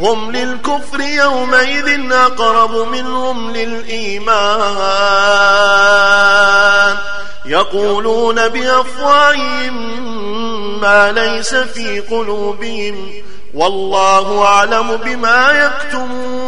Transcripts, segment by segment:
هم للكفر يومئذ أقرب منهم للإيمان. يقولون بأفواههم ما ليس في قلوبهم. والله أعلم بما يكتمون.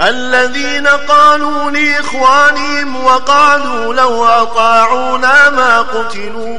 الذين قالوا لإخوانهم وقالوا لو أطاعونا ما قتلوا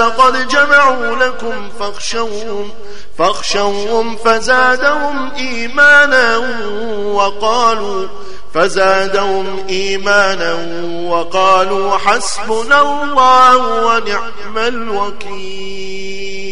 قد جمعوا لكم فاخشوهم فاخشوهم فزادهم إيمانا وقالوا فزادهم إيمانا وقالوا حسبنا الله ونعم الوكيل